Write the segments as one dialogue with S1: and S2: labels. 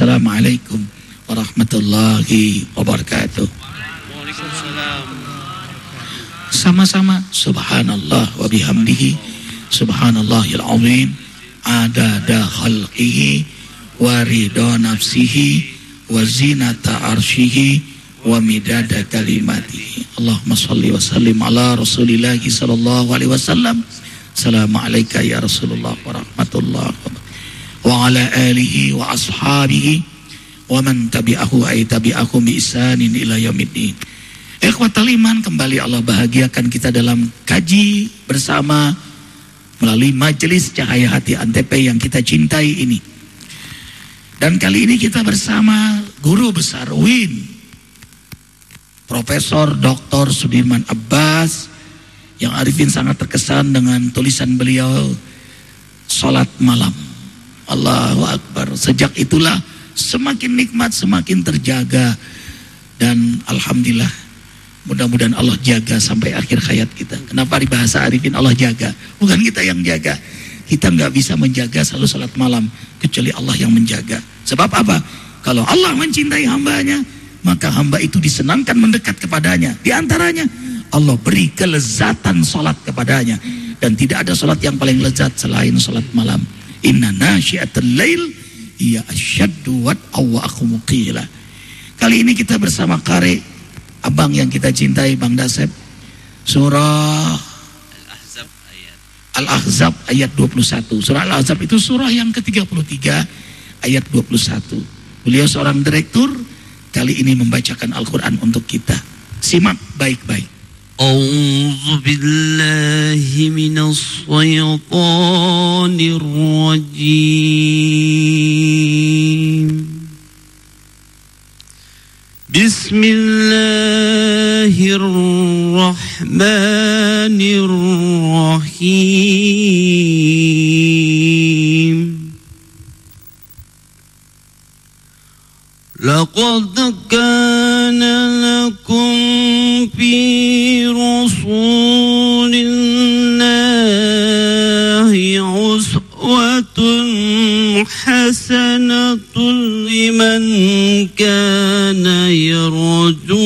S1: Assalamualaikum warahmatullahi wabarakatuh. Sama-sama subhanallah wa bihamdihi subhanallahil azim adada khalqihi wa ridha nafsihi wa zinata arshihi wa midada kalimatihi. Allahumma salli wa sallim ala Rasulillah sallallahu alaihi wasallam. Assalamualaikum ya Rasulullah wa rahmatullah wa ala alihi wa ashabihi wa man tabi'ahu ay tabi'ahu bi isanin ila yaumiddin. Ikhwatal iman kembali Allah bahagiakan kita dalam kaji bersama melalui majelis cahaya hati Antep yang kita cintai ini. Dan kali ini kita bersama guru besar Win Profesor Dr. Sudirman Abbas yang Arifin sangat terkesan dengan tulisan beliau Salat malam Allahu Akbar Sejak itulah semakin nikmat semakin terjaga Dan Alhamdulillah Mudah-mudahan Allah jaga sampai akhir hayat kita. Kenapa di bahasa Arifin Allah jaga? Bukan kita yang jaga. Kita nggak bisa menjaga selalu salat malam kecuali Allah yang menjaga. Sebab apa? Kalau Allah mencintai hambanya, maka hamba itu disenangkan mendekat kepadanya. Di antaranya Allah beri kelezatan salat kepadanya dan tidak ada salat yang paling lezat selain salat malam. Inna nasyiatul lail ya asyaddu wa. Kali ini kita bersama Kare abang yang kita cintai Bang Dasep. Surah Al-Ahzab ayat. Al-Ahzab ayat 21 surah Al-Ahzab itu surah yang ke-33 ayat 21 beliau seorang direktur kali ini membacakan Al-Quran untuk kita. Simak baik-baik
S2: أعوذ بالله من الشيطان الرجيم. بسم الله الرحمن الرحيم. لقد يرجو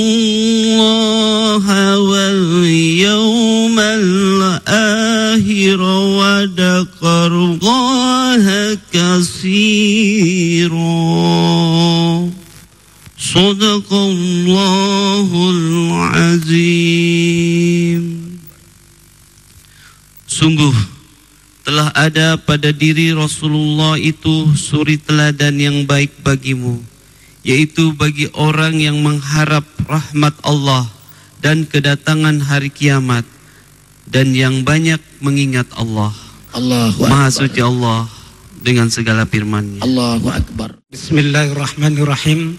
S2: الله واليوم الآخر وذكر الله كثيرا صدق الله العظيم Sungguh telah ada pada diri Rasulullah itu suri teladan yang baik bagimu, yaitu bagi orang yang mengharap rahmat Allah dan kedatangan hari kiamat, dan yang banyak mengingat Allah.
S1: Allahu
S2: Maha
S1: Akbar
S2: suci Allah dengan segala firman-Nya.
S1: Allahu Akbar
S3: Bismillahirrahmanirrahim.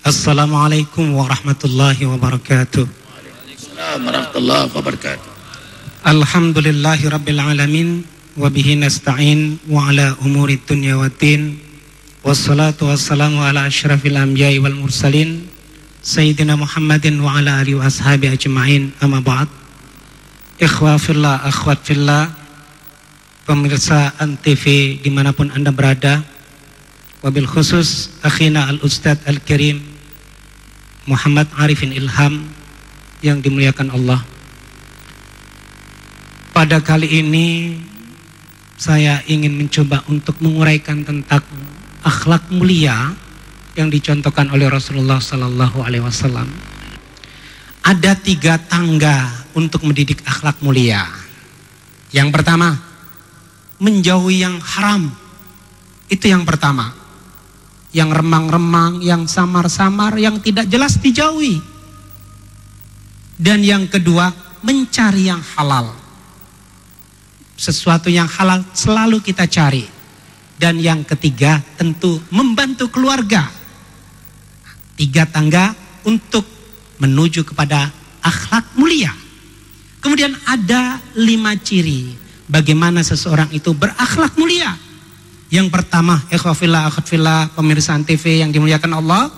S3: Assalamualaikum warahmatullahi wabarakatuh.
S1: Assalamualaikum warahmatullahi wabarakatuh
S3: Alhamdulillahi rabbil alamin wa bihi nasta'in wa ala umuri dunya waddin. Wassalatu wassalamu ala asyrafil anbiya'i wal mursalin Sayyidina Muhammadin wa ala alihi wa ashabi ajma'in. Amma ba'd. Ikhwa fillah, akhwat fillah Pemirsa ANTV di mana pun anda berada Wabil khusus akhina al-ustadz al-kirim Muhammad Arifin Ilham Yang dimuliakan Allah. Pada kali ini Saya ingin mencoba untuk menguraikan tentang akhlak mulia yang dicontohkan oleh Rasulullah Sallallahu Alaihi Wasallam. Ada tiga tangga untuk mendidik akhlak mulia. Yang pertama, menjauhi yang haram. Itu yang pertama. Yang remang-remang, yang samar-samar, yang tidak jelas dijauhi. Dan yang kedua, mencari yang halal. Sesuatu yang halal selalu kita cari. Dan yang ketiga, tentu membantu keluarga. Tiga tangga untuk menuju kepada akhlak mulia. Kemudian ada lima ciri bagaimana seseorang itu berakhlak mulia. Yang pertama, ikhwafillah, akhwatfillah, pemirsa TV yang dimuliakan Allah.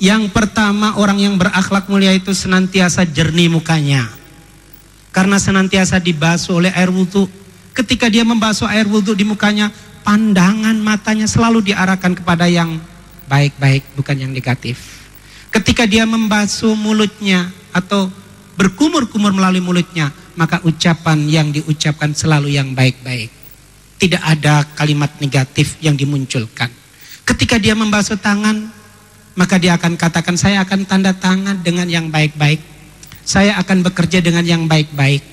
S3: Yang pertama, orang yang berakhlak mulia itu senantiasa jernih mukanya. Karena senantiasa dibasuh oleh air wudhu. Ketika dia membasuh air wudhu di mukanya, pandangan matanya selalu diarahkan kepada yang baik-baik, bukan yang negatif. Ketika dia membasuh mulutnya atau berkumur-kumur melalui mulutnya, maka ucapan yang diucapkan selalu yang baik-baik. Tidak ada kalimat negatif yang dimunculkan. Ketika dia membasuh tangan, maka dia akan katakan saya akan tanda tangan dengan yang baik-baik. Saya akan bekerja dengan yang baik-baik.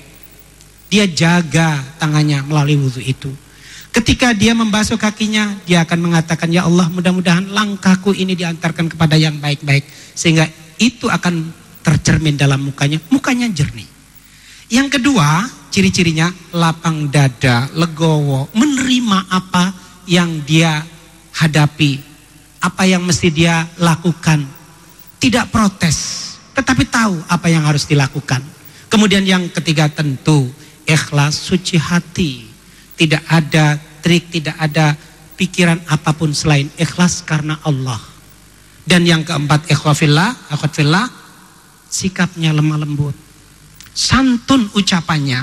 S3: Dia jaga tangannya melalui wudhu itu. Ketika dia membasuh kakinya, dia akan mengatakan, Ya Allah mudah-mudahan langkahku ini diantarkan kepada yang baik-baik. Sehingga itu akan tercermin dalam mukanya, mukanya jernih. Yang kedua, ciri-cirinya lapang dada, legowo, menerima apa yang dia hadapi, apa yang mesti dia lakukan. Tidak protes, tetapi tahu apa yang harus dilakukan. Kemudian yang ketiga tentu ikhlas suci hati tidak ada trik, tidak ada pikiran apa pun selain ikhlas karena Allah. Dan yang keempat ikhwafillah, akhwatfillah, sikapnya lemah lembut. Santun ucapannya.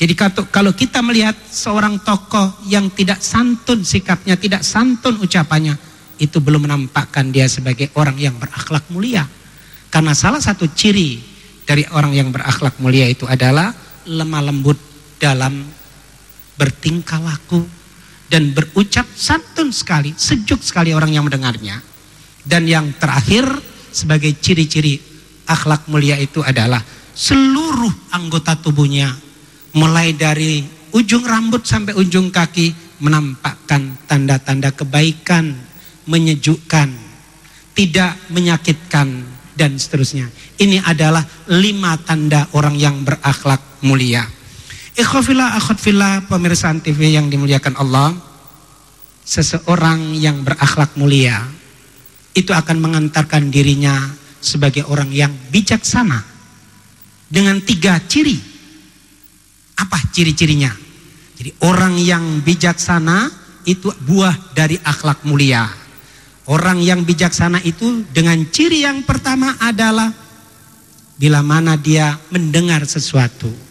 S3: Jadi kalau kita melihat seorang tokoh yang tidak santun sikapnya, tidak santun ucapannya, itu belum menampakkan dia sebagai orang yang berakhlak mulia. Karena salah satu ciri dari orang yang berakhlak mulia itu adalah lemah lembut dalam bertingkah laku dan berucap santun sekali, sejuk sekali orang yang mendengarnya. Dan yang terakhir sebagai ciri-ciri akhlak mulia itu adalah seluruh anggota tubuhnya mulai dari ujung rambut sampai ujung kaki menampakkan tanda-tanda kebaikan, menyejukkan, tidak menyakitkan dan seterusnya. Ini adalah lima tanda orang yang berakhlak mulia. Ikhwafillah akhwatfillah pemirsa TV yang dimuliakan Allah. Seseorang yang berakhlak mulia itu akan mengantarkan dirinya sebagai orang yang bijaksana dengan tiga ciri. Apa ciri-cirinya? Jadi orang yang bijaksana itu buah dari akhlak mulia. Orang yang bijaksana itu dengan ciri yang pertama adalah bila mana dia mendengar sesuatu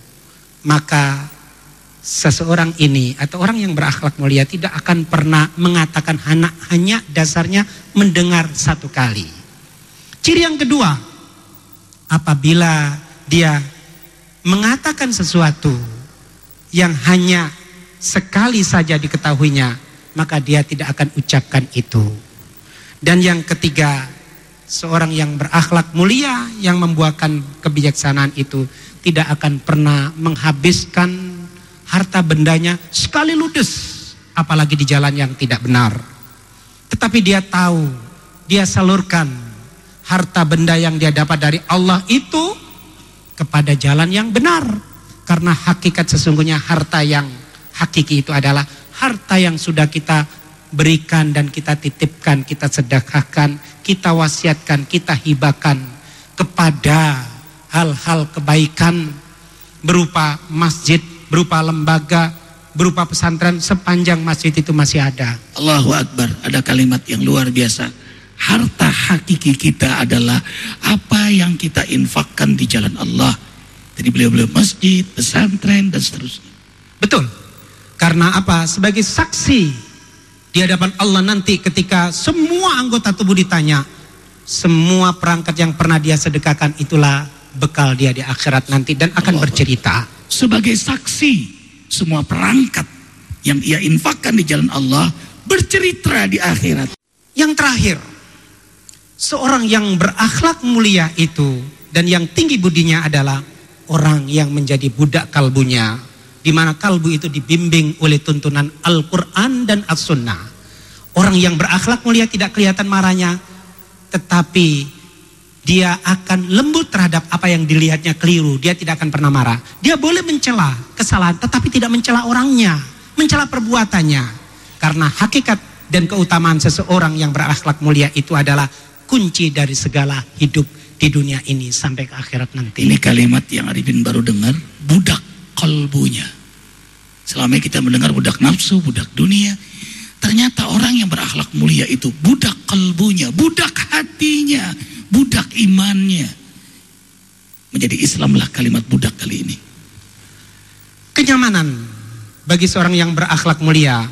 S3: maka seseorang ini atau orang yang berakhlak mulia tidak akan pernah mengatakan hanya, hanya dasarnya mendengar satu kali. Ciri yang kedua, apabila dia mengatakan sesuatu yang hanya sekali saja diketahuinya, maka dia tidak akan ucapkan itu. Dan yang ketiga, seorang yang berakhlak mulia yang membuahkan kebijaksanaan itu tidak akan pernah menghabiskan harta bendanya sekali ludes apalagi di jalan yang tidak benar. Tetapi dia tahu dia salurkan harta benda yang dia dapat dari Allah itu kepada jalan yang benar. Karena hakikat sesungguhnya harta yang hakiki itu adalah harta yang sudah kita berikan dan kita titipkan, kita sedekahkan, kita wasiatkan, kita hibakan kepada hal-hal kebaikan berupa masjid, berupa lembaga, berupa pesantren sepanjang masjid itu masih ada.
S1: Allahu Akbar, ada kalimat yang luar biasa. Harta hakiki kita adalah apa yang kita infakkan di jalan Allah. Jadi beliau-beliau masjid, pesantren dan seterusnya.
S3: Betul. Karena apa? Sebagai saksi di hadapan Allah nanti ketika semua anggota tubuh ditanya, semua perangkat yang pernah dia sedekahkan itulah bekal dia di akhirat nanti dan akan Allah bercerita.
S1: Sebagai saksi semua perangkat yang ia infakkan di jalan Allah bercerita di akhirat.
S3: Yang terakhir, seorang yang berakhlak mulia itu dan yang tinggi budinya adalah orang yang menjadi budak kalbunya di mana kalbu itu dibimbing oleh tuntunan Al-Qur'an dan As-Sunnah. Orang yang berakhlak mulia tidak kelihatan marahnya tetapi dia akan lembut terhadap apa yang dilihatnya keliru. Dia tidak akan pernah marah. Dia boleh mencela kesalahan, tetapi tidak mencela orangnya, mencela perbuatannya. Karena hakikat dan keutamaan seseorang yang berakhlak mulia itu adalah kunci dari segala hidup di dunia ini sampai ke akhirat nanti.
S1: Ini kalimat yang Arifin baru dengar, budak kalbunya. Selama kita mendengar budak nafsu, budak dunia, ternyata orang yang berakhlak mulia itu budak kalbunya, budak hatinya budak imannya. Menjadi Islamlah kalimat budak kali ini.
S3: Kenyamanan bagi seorang yang berakhlak mulia.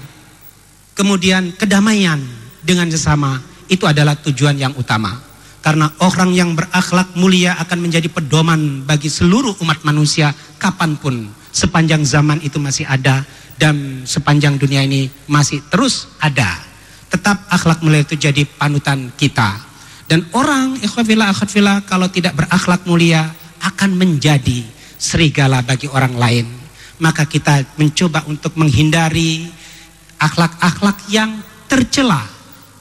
S3: Kemudian kedamaian dengan sesama. itu adalah tujuan yang utama. Karena orang yang berakhlak mulia akan menjadi pedoman bagi seluruh umat manusia kapan pun sepanjang zaman itu masih ada dan sepanjang dunia ini masih terus ada. Tetap akhlak mulia itu jadi panutan kita. Dan orang ikhwafillah akhwafillah kalau tidak berakhlak mulia akan menjadi serigala bagi orang lain. Maka kita mencoba untuk menghindari akhlak-akhlak yang tercela.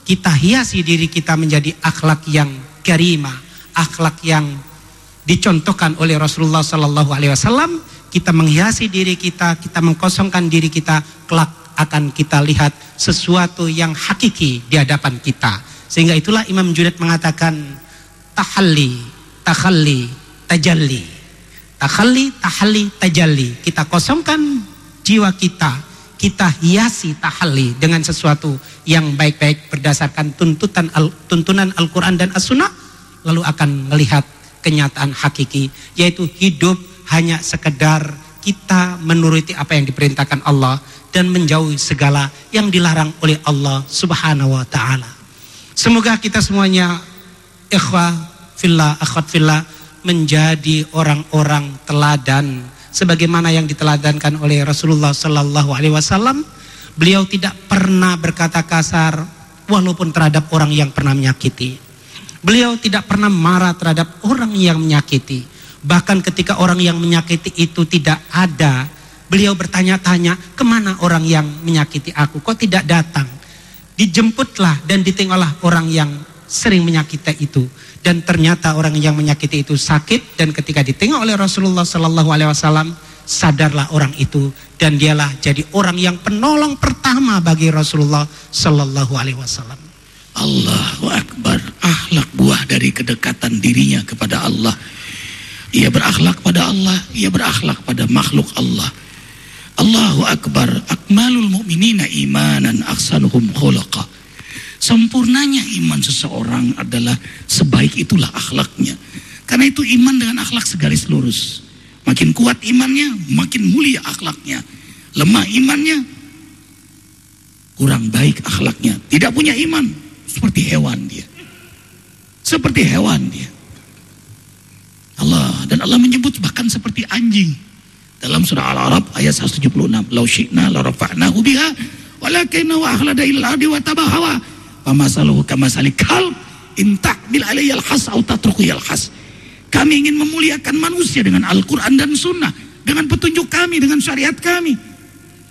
S3: Kita hiasi diri kita menjadi akhlak yang karimah, akhlak yang dicontohkan oleh Rasulullah Sallallahu Alaihi Wasallam. Kita menghiasi diri kita, kita mengkosongkan diri kita, kelak akan kita lihat sesuatu yang hakiki di hadapan kita. Sehingga itulah Imam Junaid mengatakan tahalli, takhalli, tajalli. Takhalli, tahalli, tajalli. Kita kosongkan jiwa kita, kita hiasi tahalli dengan sesuatu yang baik-baik berdasarkan tuntutan al, tuntunan Al-Quran dan As-Sunnah lalu akan melihat kenyataan hakiki yaitu hidup hanya sekedar kita menuruti apa yang diperintahkan Allah dan menjauhi segala yang dilarang oleh Allah Subhanahu wa taala. Semoga kita semuanya ikhwah fillah akhwat fillah menjadi orang-orang teladan sebagaimana yang diteladankan oleh Rasulullah sallallahu alaihi wasallam Beliau tidak pernah berkata kasar walaupun terhadap orang yang pernah menyakiti. Beliau tidak pernah marah terhadap orang yang menyakiti. Bahkan ketika orang yang menyakiti itu tidak ada, beliau bertanya-tanya, ke mana orang yang menyakiti aku? Kok tidak datang? Dijemputlah dan ditengoklah orang yang sering menyakiti itu. Dan ternyata orang yang menyakiti itu sakit dan ketika ditengok oleh Rasulullah Sallallahu Alaihi Wasallam, sadarlah orang itu dan dialah jadi orang yang penolong pertama bagi Rasulullah Sallallahu Alaihi Wasallam.
S1: Allahu Akbar, akhlak buah dari kedekatan dirinya kepada Allah. Ia berakhlak pada Allah, ia berakhlak pada makhluk Allah. Allahu Akbar, akmalul mu'minina imanan aksanuhum khulaqa. Sempurnanya iman seseorang adalah sebaik itulah akhlaknya. Karena itu iman dengan akhlak segaris lurus. Makin kuat imannya, makin mulia akhlaknya. Lemah imannya, kurang baik akhlaknya. Tidak punya iman, seperti hewan dia. Seperti hewan dia. Allah dan Allah menyebut bahkan seperti anjing. Dalam surah Al-Arab ayat 176, "Lau syi'na la rafa'nahu biha wa akhlada ila ardi wa tabahawa." Pamasaluhu kamasali kalb in ta'bil alayhi al-has au tatruku al-has. Kami ingin memuliakan manusia dengan Al-Quran dan Sunnah. Dengan petunjuk kami, dengan syariat kami.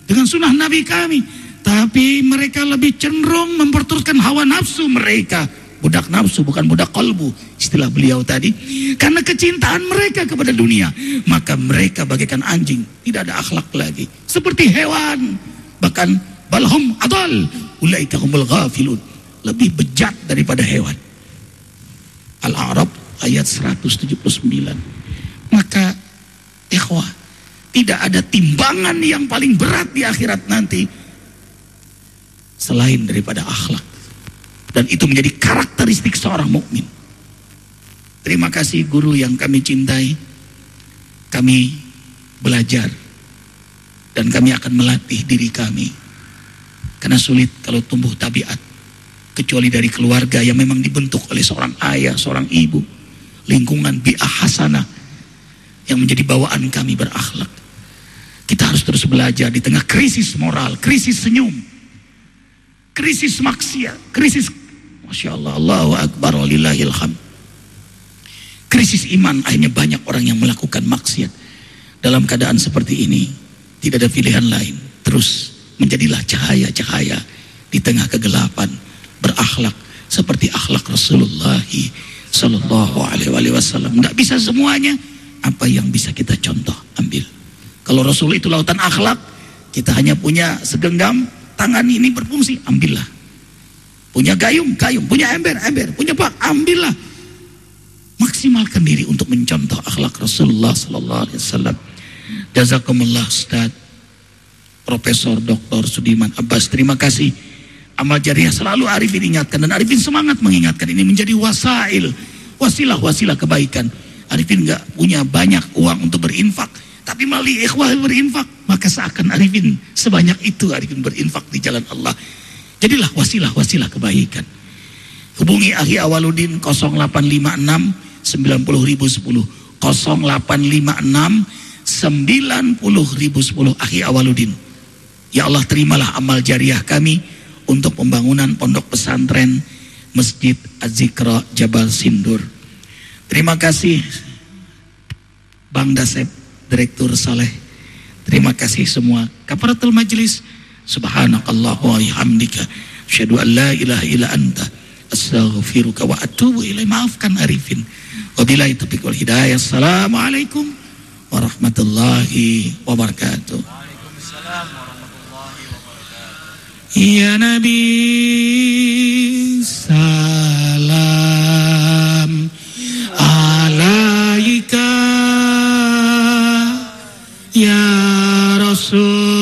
S1: Dengan sunnah Nabi kami. Tapi mereka lebih cenderung memperturutkan hawa nafsu mereka. Budak nafsu bukan budak kolbu. Istilah beliau tadi. Karena kecintaan mereka kepada dunia. Maka mereka bagaikan anjing. Tidak ada akhlak lagi. Seperti hewan. Bahkan balhum adal. Ulaika humul ghafilun. Lebih bejat daripada hewan. Al-Arab ayat 179. Maka ikhwah, tidak ada timbangan yang paling berat di akhirat nanti selain daripada akhlak. Dan itu menjadi karakteristik seorang mukmin. Terima kasih guru yang kami cintai. Kami belajar dan kami akan melatih diri kami. Karena sulit kalau tumbuh tabiat kecuali dari keluarga yang memang dibentuk oleh seorang ayah, seorang ibu lingkungan bi'ah hasanah yang menjadi bawaan kami berakhlak. Kita harus terus belajar di tengah krisis moral, krisis senyum, krisis maksiat, krisis Masya Allah, Allahu Akbar walillahilham. Krisis iman akhirnya banyak orang yang melakukan maksiat. Dalam keadaan seperti ini, tidak ada pilihan lain. Terus menjadilah cahaya-cahaya di tengah kegelapan, berakhlak seperti akhlak Rasulullah Sallallahu Alaihi Wasallam. Nggak bisa semuanya. Apa yang bisa kita contoh ambil. Kalau Rasul itu lautan akhlak, kita hanya punya segenggam tangan ini berfungsi, ambillah. Punya gayung, gayung. Punya ember, ember. Punya pak, ambillah. Maksimalkan diri untuk mencontoh akhlak Rasulullah Sallallahu Alaihi Wasallam. Jazakumullah Ustaz. Profesor Dr. Sudiman Abbas. Terima kasih Amal jariah selalu Arifin ingatkan dan Arifin semangat mengingatkan ini menjadi wasail, wasilah-wasilah kebaikan. Arifin nggak punya banyak uang untuk berinfak, tapi melalui ikhwah berinfak, maka seakan Arifin sebanyak itu Arifin berinfak di jalan Allah. Jadilah wasilah-wasilah kebaikan. Hubungi Ahi Awaludin 0856 90010 0856 90010 Ahi Awaludin. Ya Allah terimalah amal jariah kami untuk pembangunan pondok pesantren Masjid Azikra Jabal Sindur. Terima kasih Bang Dasep, Direktur Saleh. Terima kasih semua kaparatul majlis. Subhanakallah wa hamdika. Asyhadu an la ilaha illa anta astaghfiruka wa atubu ilaih. Maafkan Arifin. Wabillahi taufiq wal hidayah. Assalamualaikum warahmatullahi wabarakatuh. Ya Nabi salam alaika Ya Rasul